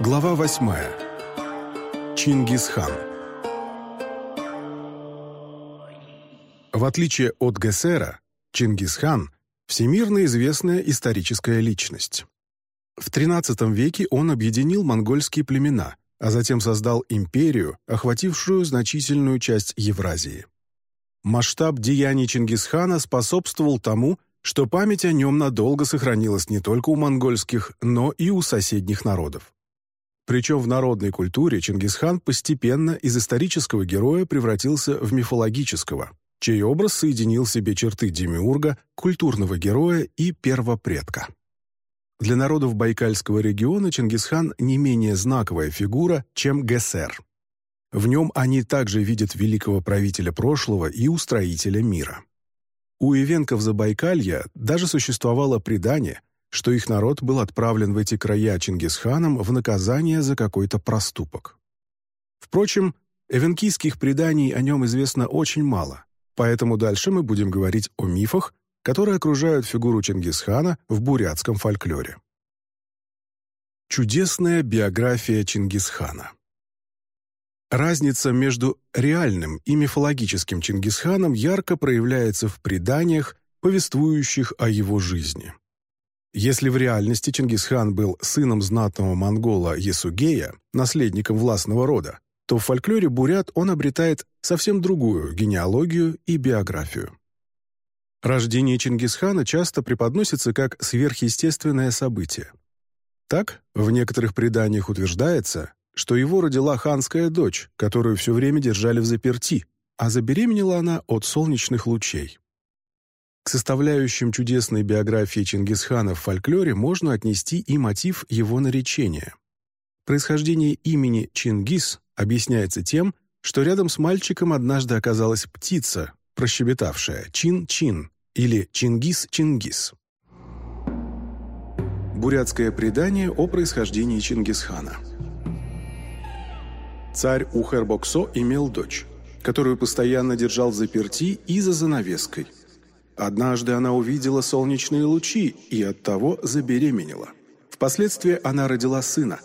Глава восьмая. Чингисхан. В отличие от Гессера, Чингисхан – всемирно известная историческая личность. В XIII веке он объединил монгольские племена, а затем создал империю, охватившую значительную часть Евразии. Масштаб деяний Чингисхана способствовал тому, что память о нем надолго сохранилась не только у монгольских, но и у соседних народов. Причем в народной культуре Чингисхан постепенно из исторического героя превратился в мифологического, чей образ соединил в себе черты демиурга, культурного героя и первопредка. Для народов Байкальского региона Чингисхан не менее знаковая фигура, чем Гессер. В нем они также видят великого правителя прошлого и устроителя мира. У ивенков Забайкалья даже существовало предание, что их народ был отправлен в эти края Чингисханом в наказание за какой-то проступок. Впрочем, эвенкийских преданий о нем известно очень мало, поэтому дальше мы будем говорить о мифах, которые окружают фигуру Чингисхана в бурятском фольклоре. Чудесная биография Чингисхана Разница между реальным и мифологическим Чингисханом ярко проявляется в преданиях, повествующих о его жизни. Если в реальности Чингисхан был сыном знатного монгола Есугея, наследником властного рода, то в фольклоре бурят он обретает совсем другую генеалогию и биографию. Рождение Чингисхана часто преподносится как сверхъестественное событие. Так, в некоторых преданиях утверждается, что его родила ханская дочь, которую все время держали в заперти, а забеременела она от солнечных лучей. К составляющим чудесной биографии Чингисхана в фольклоре можно отнести и мотив его наречения. Происхождение имени Чингис объясняется тем, что рядом с мальчиком однажды оказалась птица, прощебетавшая «чин-чин» или «чингис-чингис». Бурятское предание о происхождении Чингисхана – Царь Ухербоксо имел дочь, которую постоянно держал заперти и за занавеской. Однажды она увидела солнечные лучи и оттого забеременела. Впоследствии она родила сына.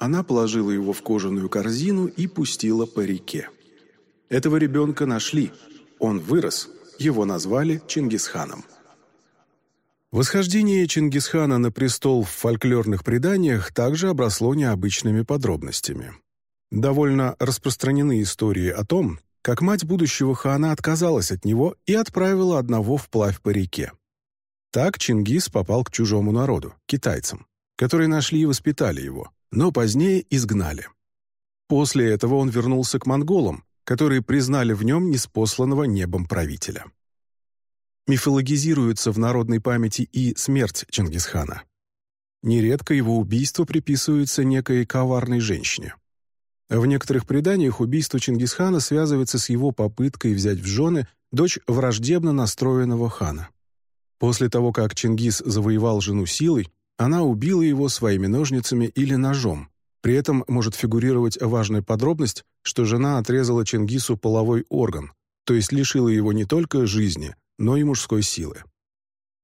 Она положила его в кожаную корзину и пустила по реке. Этого ребенка нашли. Он вырос. Его назвали Чингисханом. Восхождение Чингисхана на престол в фольклорных преданиях также обросло необычными подробностями. Довольно распространены истории о том, как мать будущего хана отказалась от него и отправила одного вплавь по реке. Так Чингис попал к чужому народу, китайцам, которые нашли и воспитали его, но позднее изгнали. После этого он вернулся к монголам, которые признали в нем неспосланного небом правителя. Мифологизируется в народной памяти и смерть Чингисхана. Нередко его убийство приписывается некой коварной женщине. В некоторых преданиях убийство Чингисхана связывается с его попыткой взять в жены дочь враждебно настроенного хана. После того, как Чингис завоевал жену силой, она убила его своими ножницами или ножом. При этом может фигурировать важная подробность, что жена отрезала Чингису половой орган, то есть лишила его не только жизни, но и мужской силы.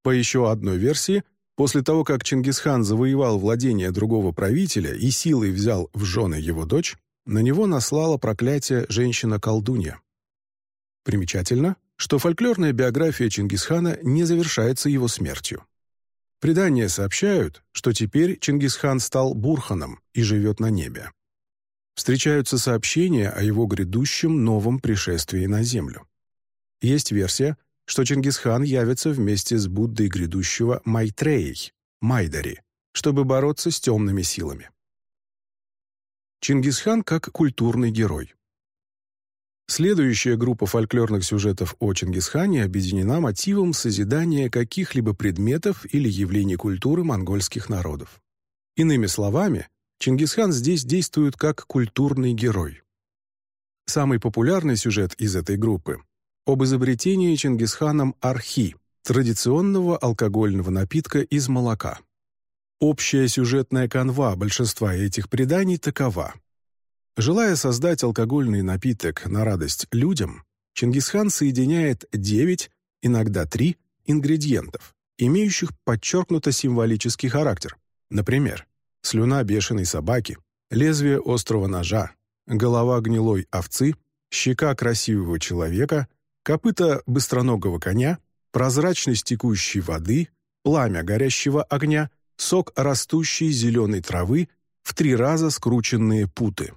По еще одной версии, после того, как Чингисхан завоевал владение другого правителя и силой взял в жены его дочь, на него наслала проклятие женщина-колдунья. Примечательно, что фольклорная биография Чингисхана не завершается его смертью. Предания сообщают, что теперь Чингисхан стал Бурханом и живет на небе. Встречаются сообщения о его грядущем новом пришествии на землю. Есть версия, что Чингисхан явится вместе с Буддой грядущего Майтреей, Майдари, чтобы бороться с темными силами. Чингисхан как культурный герой. Следующая группа фольклорных сюжетов о Чингисхане объединена мотивом созидания каких-либо предметов или явлений культуры монгольских народов. Иными словами, Чингисхан здесь действует как культурный герой. Самый популярный сюжет из этой группы – об изобретении Чингисханом архи, традиционного алкогольного напитка из молока. Общая сюжетная канва большинства этих преданий такова. Желая создать алкогольный напиток на радость людям, Чингисхан соединяет 9, иногда 3, ингредиентов, имеющих подчеркнуто символический характер. Например, слюна бешеной собаки, лезвие острого ножа, голова гнилой овцы, щека красивого человека, копыта быстроногого коня, прозрачность текущей воды, пламя горящего огня, сок растущей зеленой травы, в три раза скрученные путы.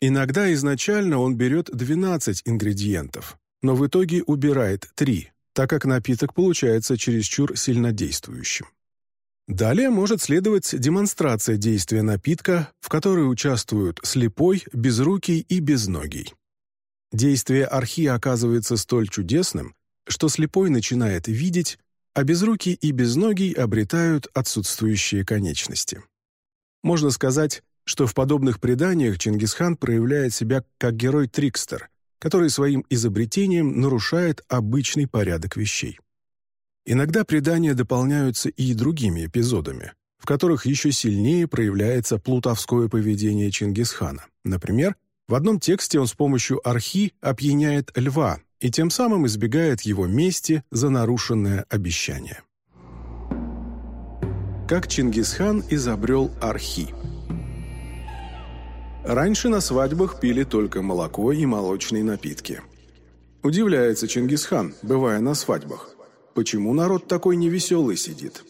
Иногда изначально он берет 12 ингредиентов, но в итоге убирает 3, так как напиток получается чересчур сильнодействующим. Далее может следовать демонстрация действия напитка, в которой участвуют слепой, безрукий и безногий. Действие архи оказывается столь чудесным, что слепой начинает видеть, а безрукий и безногий обретают отсутствующие конечности. Можно сказать, что в подобных преданиях Чингисхан проявляет себя как герой-трикстер, который своим изобретением нарушает обычный порядок вещей. Иногда предания дополняются и другими эпизодами, в которых еще сильнее проявляется плутовское поведение Чингисхана. Например, в одном тексте он с помощью архи опьяняет льва и тем самым избегает его мести за нарушенное обещание. Как Чингисхан изобрел архи – Раньше на свадьбах пили только молоко и молочные напитки. Удивляется Чингисхан, бывая на свадьбах, почему народ такой невеселый сидит.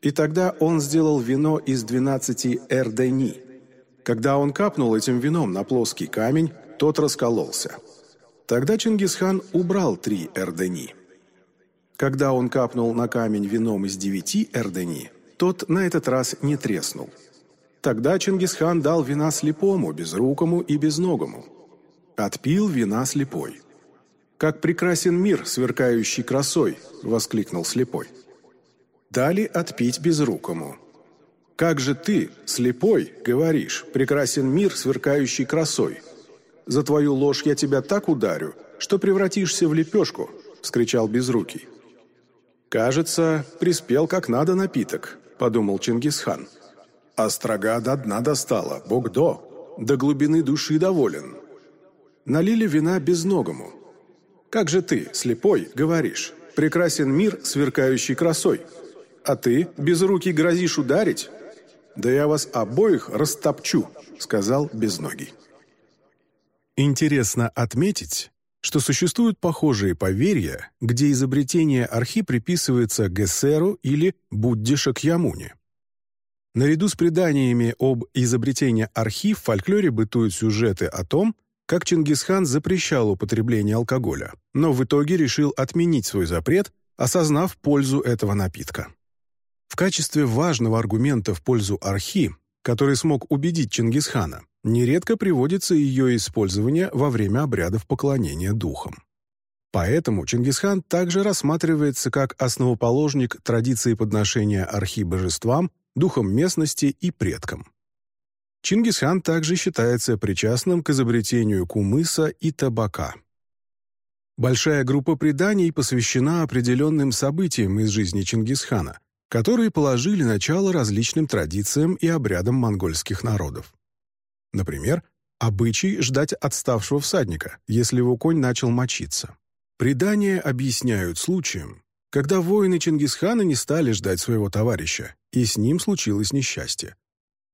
И тогда он сделал вино из 12 эрдени. Когда он капнул этим вином на плоский камень, тот раскололся. Тогда Чингисхан убрал три эрдени. Когда он капнул на камень вином из девяти эрдени, тот на этот раз не треснул – Тогда Чингисхан дал вина слепому, безрукому и безногому. Отпил вина слепой. «Как прекрасен мир, сверкающий красой!» — воскликнул слепой. Дали отпить безрукому. «Как же ты, слепой, говоришь, прекрасен мир, сверкающий красой? За твою ложь я тебя так ударю, что превратишься в лепешку!» — вскричал безрукий. «Кажется, приспел как надо напиток», — подумал Чингисхан. Острога до дна достала, бог до, до глубины души доволен. Налили вина безногому. Как же ты, слепой, говоришь, прекрасен мир, сверкающий красой, а ты, без руки, грозишь ударить? Да я вас обоих растопчу, сказал безногий. Интересно отметить, что существуют похожие поверья, где изобретение архи приписывается Гессеру или Будде Шакьямуне. Наряду с преданиями об изобретении архив в фольклоре бытуют сюжеты о том, как Чингисхан запрещал употребление алкоголя, но в итоге решил отменить свой запрет, осознав пользу этого напитка. В качестве важного аргумента в пользу архи, который смог убедить Чингисхана, нередко приводится ее использование во время обрядов поклонения духам. Поэтому Чингисхан также рассматривается как основоположник традиции подношения архи божествам духом местности и предкам. Чингисхан также считается причастным к изобретению кумыса и табака. Большая группа преданий посвящена определенным событиям из жизни Чингисхана, которые положили начало различным традициям и обрядам монгольских народов. Например, обычай ждать отставшего всадника, если его конь начал мочиться. Предания объясняют случаем, когда воины Чингисхана не стали ждать своего товарища, и с ним случилось несчастье.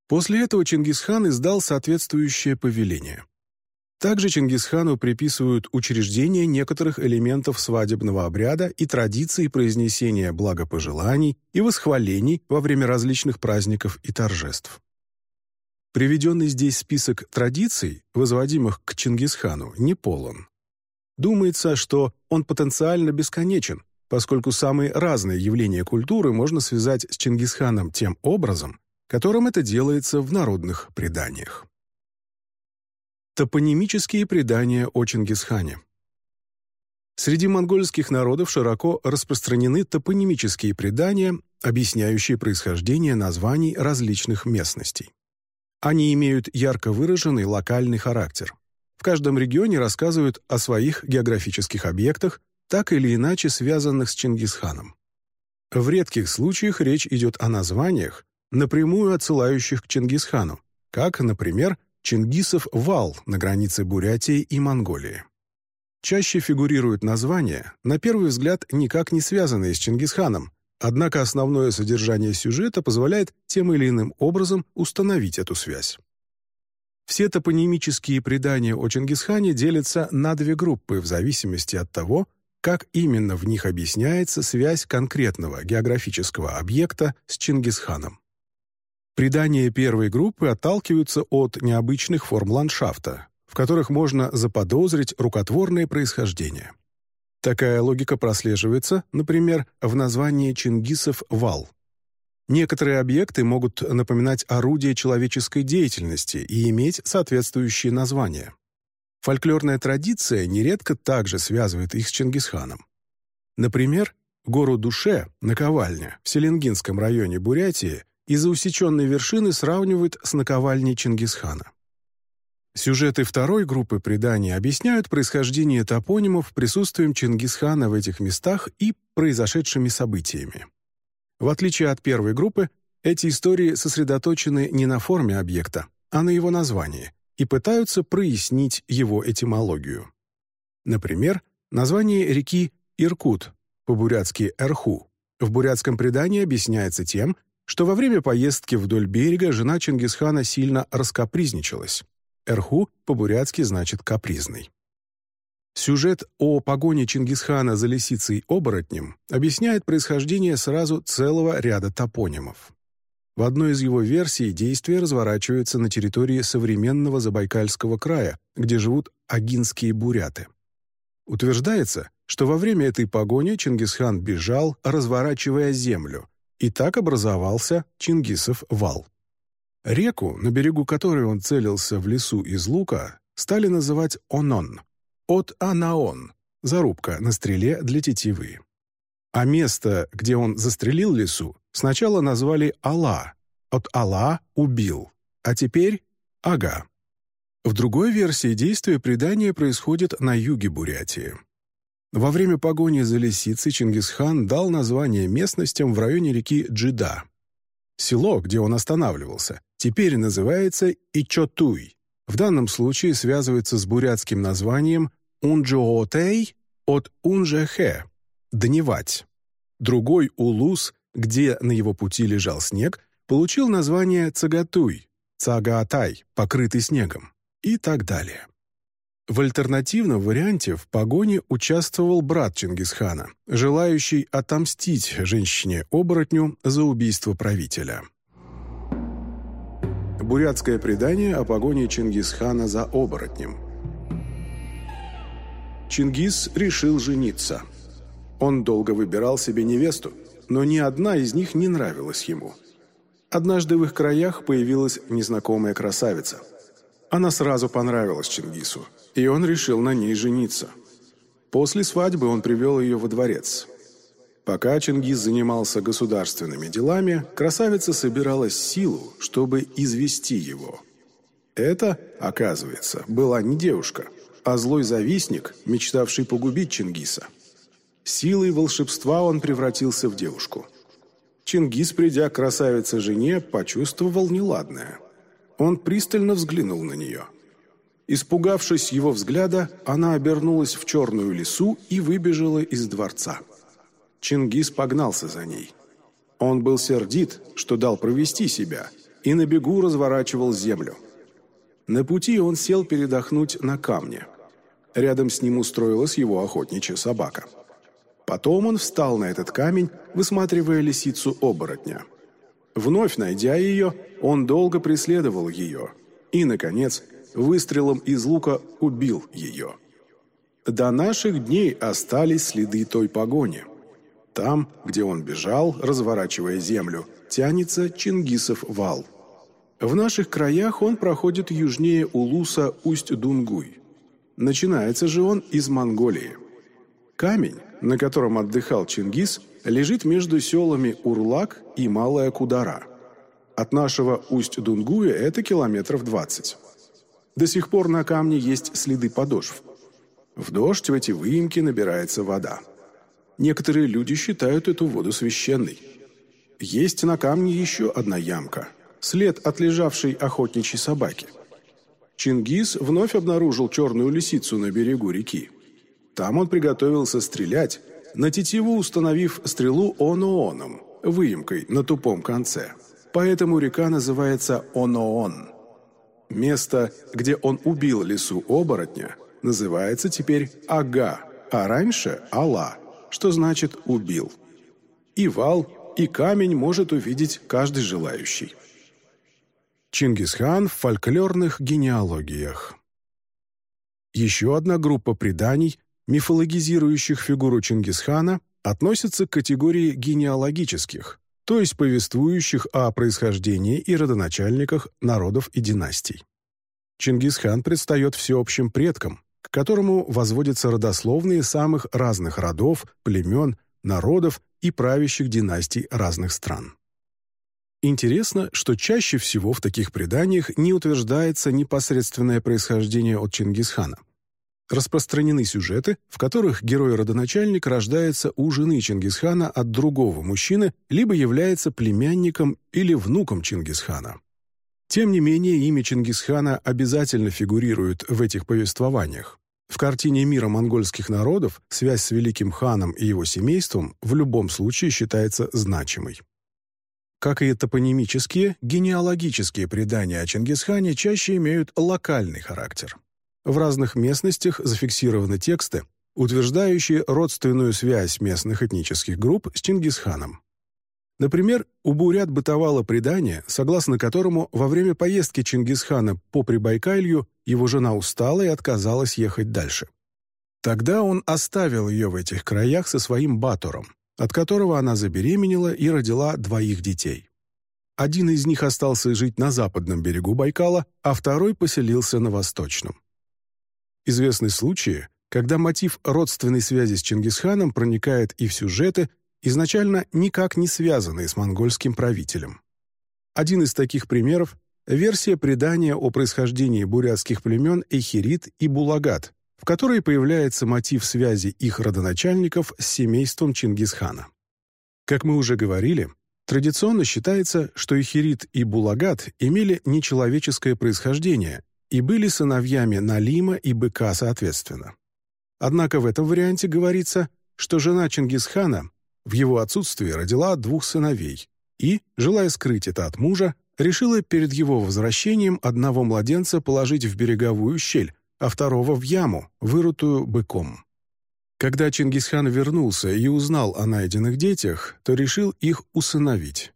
После этого Чингисхан издал соответствующее повеление. Также Чингисхану приписывают учреждение некоторых элементов свадебного обряда и традиции произнесения благопожеланий и восхвалений во время различных праздников и торжеств. Приведенный здесь список традиций, возводимых к Чингисхану, не полон. Думается, что он потенциально бесконечен, поскольку самые разные явления культуры можно связать с Чингисханом тем образом, которым это делается в народных преданиях. Топонимические предания о Чингисхане Среди монгольских народов широко распространены топонимические предания, объясняющие происхождение названий различных местностей. Они имеют ярко выраженный локальный характер. В каждом регионе рассказывают о своих географических объектах, так или иначе связанных с Чингисханом. В редких случаях речь идет о названиях, напрямую отсылающих к Чингисхану, как, например, Чингисов вал на границе Бурятии и Монголии. Чаще фигурируют названия, на первый взгляд никак не связанные с Чингисханом, однако основное содержание сюжета позволяет тем или иным образом установить эту связь. Все топонимические предания о Чингисхане делятся на две группы в зависимости от того, как именно в них объясняется связь конкретного географического объекта с Чингисханом. Предания первой группы отталкиваются от необычных форм ландшафта, в которых можно заподозрить рукотворное происхождение. Такая логика прослеживается, например, в названии Чингисов вал. Некоторые объекты могут напоминать орудия человеческой деятельности и иметь соответствующие названия. Фольклорная традиция нередко также связывает их с Чингисханом. Например, гору Душе, наковальня, в Селенгинском районе Бурятии из-за усеченной вершины сравнивают с наковальней Чингисхана. Сюжеты второй группы преданий объясняют происхождение топонимов присутствием Чингисхана в этих местах и произошедшими событиями. В отличие от первой группы, эти истории сосредоточены не на форме объекта, а на его названии и пытаются прояснить его этимологию. Например, название реки Иркут, по-бурятски Эрху, в бурятском предании объясняется тем, что во время поездки вдоль берега жена Чингисхана сильно раскапризничалась. Эрху по-бурятски значит «капризный». Сюжет о погоне Чингисхана за лисицей-оборотнем объясняет происхождение сразу целого ряда топонимов. В одной из его версий действие разворачивается на территории современного Забайкальского края, где живут агинские буряты. Утверждается, что во время этой погони Чингисхан бежал, разворачивая землю, и так образовался Чингисов вал. Реку, на берегу которой он целился в лесу из лука, стали называть Онон, от Анаон, зарубка на стреле для тетивы. А место, где он застрелил лису, сначала назвали Алла, от Алла убил, а теперь Ага. В другой версии действие предания происходит на юге Бурятии. Во время погони за лисицей Чингисхан дал название местностям в районе реки Джида. Село, где он останавливался, теперь называется Ичотуй. В данном случае связывается с бурятским названием Унджоотей от Унжехе – дневать. Другой улус, где на его пути лежал снег, получил название Цагатуй, Цагаатай, покрытый снегом, и так далее. В альтернативном варианте в погоне участвовал брат Чингисхана, желающий отомстить женщине-оборотню за убийство правителя. Бурятское предание о погоне Чингисхана за оборотнем – Чингис решил жениться. Он долго выбирал себе невесту, но ни одна из них не нравилась ему. Однажды в их краях появилась незнакомая красавица. Она сразу понравилась Чингису, и он решил на ней жениться. После свадьбы он привел ее во дворец. Пока Чингис занимался государственными делами, красавица собиралась силу, чтобы извести его. Это, оказывается, была не девушка – а злой завистник, мечтавший погубить Чингиса. Силой волшебства он превратился в девушку. Чингис, придя к красавице-жене, почувствовал неладное. Он пристально взглянул на нее. Испугавшись его взгляда, она обернулась в черную лису и выбежала из дворца. Чингис погнался за ней. Он был сердит, что дал провести себя, и на бегу разворачивал землю – на пути он сел передохнуть на камне. Рядом с ним устроилась его охотничья собака. Потом он встал на этот камень, высматривая лисицу-оборотня. Вновь найдя ее, он долго преследовал ее и, наконец, выстрелом из лука убил ее. До наших дней остались следы той погони. Там, где он бежал, разворачивая землю, тянется Чингисов вал – в наших краях он проходит южнее Улуса Усть-Дунгуй. Начинается же он из Монголии. Камень, на котором отдыхал Чингис, лежит между селами Урлак и Малая Кудара. От нашего Усть-Дунгуя это километров 20. До сих пор на камне есть следы подошв. В дождь в эти выемки набирается вода. Некоторые люди считают эту воду священной. Есть на камне еще одна ямка – след от лежавшей охотничьей собаки. Чингис вновь обнаружил черную лисицу на берегу реки. Там он приготовился стрелять, на тетиву установив стрелу онооном, выемкой на тупом конце. Поэтому река называется Оноон. Место, где он убил лису оборотня, называется теперь Ага, а раньше Алла, что значит «убил». И вал, и камень может увидеть каждый желающий. Чингисхан в фольклорных генеалогиях Еще одна группа преданий, мифологизирующих фигуру Чингисхана, относится к категории генеалогических, то есть повествующих о происхождении и родоначальниках народов и династий. Чингисхан предстает всеобщим предком, к которому возводятся родословные самых разных родов, племен, народов и правящих династий разных стран. Интересно, что чаще всего в таких преданиях не утверждается непосредственное происхождение от Чингисхана. Распространены сюжеты, в которых герой-родоначальник рождается у жены Чингисхана от другого мужчины, либо является племянником или внуком Чингисхана. Тем не менее, имя Чингисхана обязательно фигурирует в этих повествованиях. В картине мира монгольских народов связь с великим ханом и его семейством в любом случае считается значимой. Как и топонимические, генеалогические предания о Чингисхане чаще имеют локальный характер. В разных местностях зафиксированы тексты, утверждающие родственную связь местных этнических групп с Чингисханом. Например, у бурят бытовало предание, согласно которому во время поездки Чингисхана по Прибайкалью его жена устала и отказалась ехать дальше. Тогда он оставил ее в этих краях со своим батуром, от которого она забеременела и родила двоих детей. Один из них остался жить на западном берегу Байкала, а второй поселился на восточном. Известны случаи, когда мотив родственной связи с Чингисханом проникает и в сюжеты, изначально никак не связанные с монгольским правителем. Один из таких примеров — версия предания о происхождении бурятских племен Эхирит и Булагат, в которой появляется мотив связи их родоначальников с семейством Чингисхана. Как мы уже говорили, традиционно считается, что Эхирит и Булагат имели нечеловеческое происхождение и были сыновьями Налима и Быка соответственно. Однако в этом варианте говорится, что жена Чингисхана в его отсутствие родила двух сыновей и, желая скрыть это от мужа, решила перед его возвращением одного младенца положить в береговую щель, а второго в яму, вырутую быком. Когда Чингисхан вернулся и узнал о найденных детях, то решил их усыновить.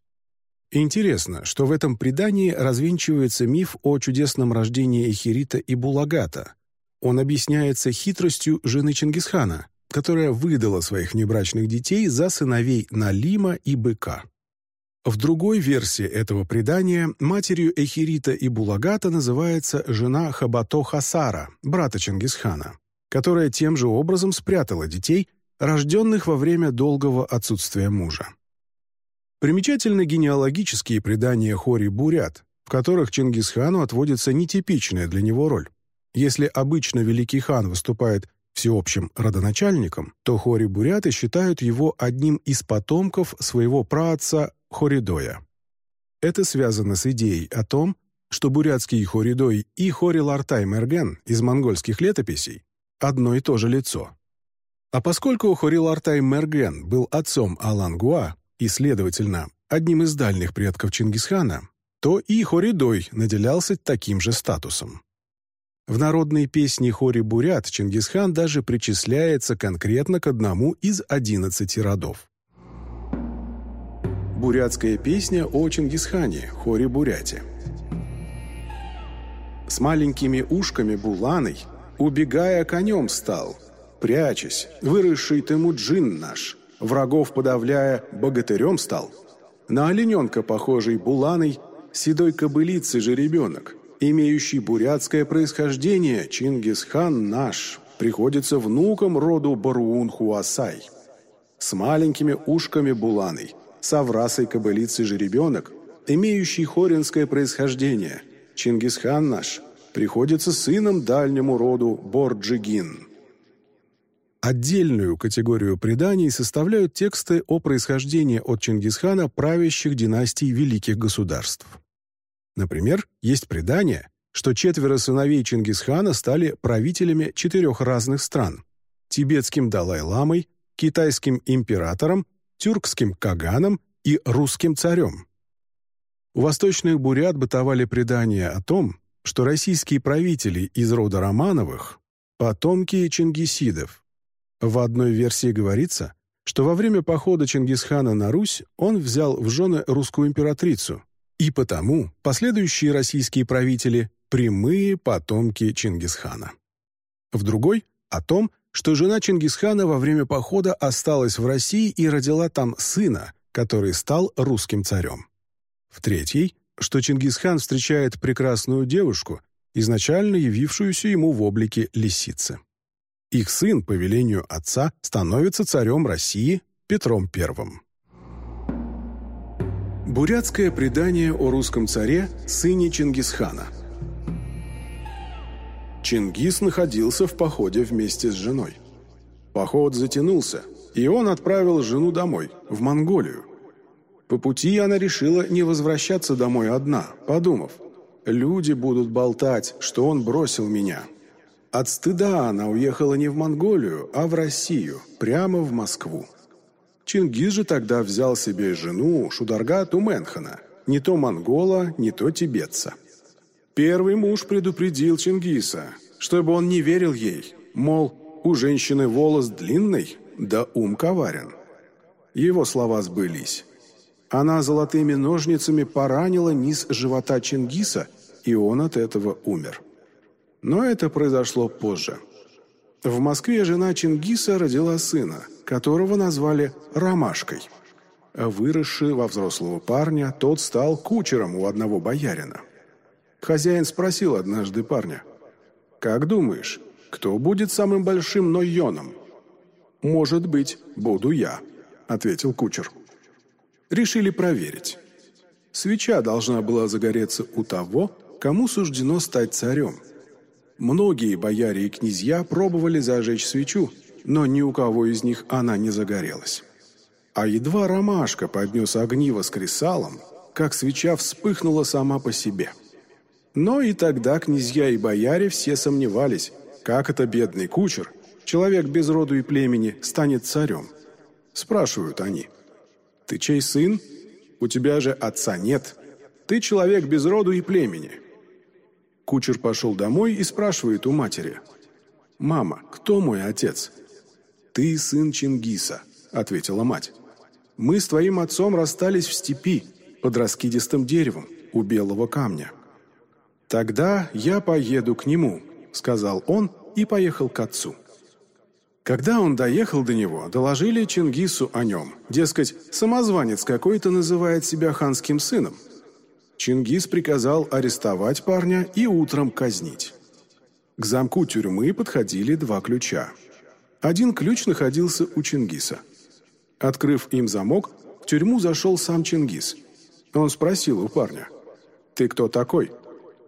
Интересно, что в этом предании развенчивается миф о чудесном рождении Эхирита и Булагата. Он объясняется хитростью жены Чингисхана, которая выдала своих небрачных детей за сыновей Налима и Быка. В другой версии этого предания матерью Эхирита и Булагата называется жена Хабато Хасара, брата Чингисхана, которая тем же образом спрятала детей, рожденных во время долгого отсутствия мужа. Примечательны генеалогические предания Хори-Бурят, в которых Чингисхану отводится нетипичная для него роль. Если обычно великий хан выступает всеобщим родоначальником, то Хори-Буряты считают его одним из потомков своего праотца Хоридоя. Это связано с идеей о том, что бурятский Хоридой и Хори-Лартай-Мерген из монгольских летописей – одно и то же лицо. А поскольку Хори-Лартай-Мерген был отцом Алангуа, и, следовательно, одним из дальних предков Чингисхана, то и Хоридой наделялся таким же статусом. В народной песне Хори-Бурят Чингисхан даже причисляется конкретно к одному из одиннадцати родов. Бурятская песня о Чингисхане, Хори-Буряте. С маленькими ушками буланой, убегая конем стал, прячась, выросший ты муджин наш — врагов подавляя, богатырем стал. На олененка похожий буланой, седой кобылицы же ребенок, имеющий бурятское происхождение, Чингисхан наш, приходится внуком роду Баруун-Хуасай. С маленькими ушками буланой, с кобылицы же ребенок, имеющий хоринское происхождение, Чингисхан наш, приходится сыном дальнему роду Борджигин. Отдельную категорию преданий составляют тексты о происхождении от Чингисхана правящих династий великих государств. Например, есть предание, что четверо сыновей Чингисхана стали правителями четырех разных стран – тибетским Далай-ламой, китайским императором, тюркским каганом и русским царем. У восточных бурят бытовали предания о том, что российские правители из рода Романовых – потомки чингисидов. В одной версии говорится, что во время похода Чингисхана на Русь он взял в жены русскую императрицу, и потому последующие российские правители – прямые потомки Чингисхана. В другой – о том, что жена Чингисхана во время похода осталась в России и родила там сына, который стал русским царем. В третьей – что Чингисхан встречает прекрасную девушку, изначально явившуюся ему в облике лисицы. Их сын, по велению отца, становится царем России Петром I. Бурятское предание о русском царе, сыне Чингисхана. Чингис находился в походе вместе с женой. Поход затянулся, и он отправил жену домой, в Монголию. По пути она решила не возвращаться домой одна, подумав, «Люди будут болтать, что он бросил меня». От стыда она уехала не в Монголию, а в Россию, прямо в Москву. Чингис же тогда взял себе жену Шударга Туменхана, не то монгола, не то тибетца. Первый муж предупредил Чингиса, чтобы он не верил ей, мол, у женщины волос длинный, да ум коварен. Его слова сбылись. Она золотыми ножницами поранила низ живота Чингиса, и он от этого умер. Но это произошло позже. В Москве жена Чингиса родила сына, которого назвали Ромашкой. Выросший во взрослого парня, тот стал кучером у одного боярина. Хозяин спросил однажды парня, «Как думаешь, кто будет самым большим нойоном?» «Может быть, буду я», — ответил кучер решили проверить. Свеча должна была загореться у того, кому суждено стать царем. Многие бояре и князья пробовали зажечь свечу, но ни у кого из них она не загорелась. А едва ромашка поднес огниво с кресалом, как свеча вспыхнула сама по себе. Но и тогда князья и бояре все сомневались, как это бедный кучер, человек без роду и племени, станет царем. Спрашивают они – ты чей сын? У тебя же отца нет. Ты человек без роду и племени». Кучер пошел домой и спрашивает у матери. «Мама, кто мой отец?» «Ты сын Чингиса», — ответила мать. «Мы с твоим отцом расстались в степи, под раскидистым деревом, у белого камня». «Тогда я поеду к нему», — сказал он и поехал к отцу. Когда он доехал до него, доложили Чингису о нем. Дескать, самозванец какой-то называет себя ханским сыном. Чингис приказал арестовать парня и утром казнить. К замку тюрьмы подходили два ключа. Один ключ находился у Чингиса. Открыв им замок, в тюрьму зашел сам Чингис. Он спросил у парня, «Ты кто такой?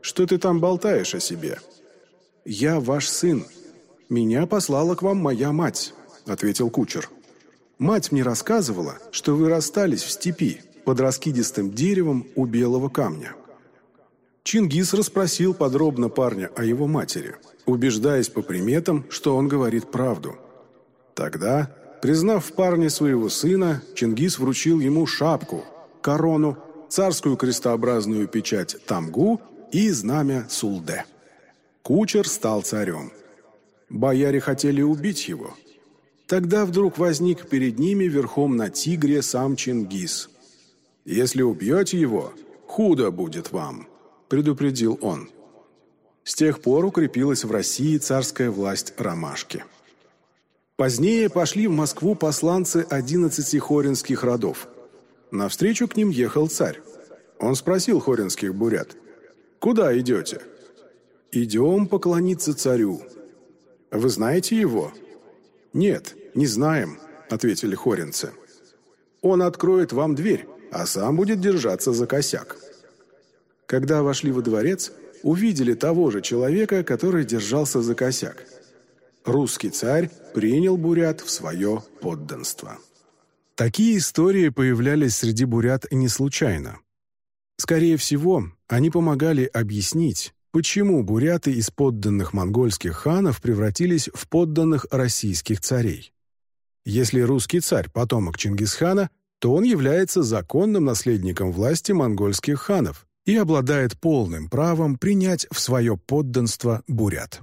Что ты там болтаешь о себе?» «Я ваш сын», «Меня послала к вам моя мать», — ответил кучер. «Мать мне рассказывала, что вы расстались в степи под раскидистым деревом у белого камня». Чингис расспросил подробно парня о его матери, убеждаясь по приметам, что он говорит правду. Тогда, признав в парне своего сына, Чингис вручил ему шапку, корону, царскую крестообразную печать Тамгу и знамя Сулде. Кучер стал царем. Бояре хотели убить его. Тогда вдруг возник перед ними верхом на тигре сам Чингис. «Если убьете его, худо будет вам», — предупредил он. С тех пор укрепилась в России царская власть Ромашки. Позднее пошли в Москву посланцы одиннадцати хоринских родов. Навстречу к ним ехал царь. Он спросил хоринских бурят, «Куда идете?» «Идем поклониться царю», вы знаете его?» «Нет, не знаем», — ответили хоринцы. «Он откроет вам дверь, а сам будет держаться за косяк». Когда вошли во дворец, увидели того же человека, который держался за косяк. Русский царь принял бурят в свое подданство. Такие истории появлялись среди бурят не случайно. Скорее всего, они помогали объяснить, Почему буряты из подданных монгольских ханов превратились в подданных российских царей? Если русский царь – потомок Чингисхана, то он является законным наследником власти монгольских ханов, и обладает полным правом принять в свое подданство бурят.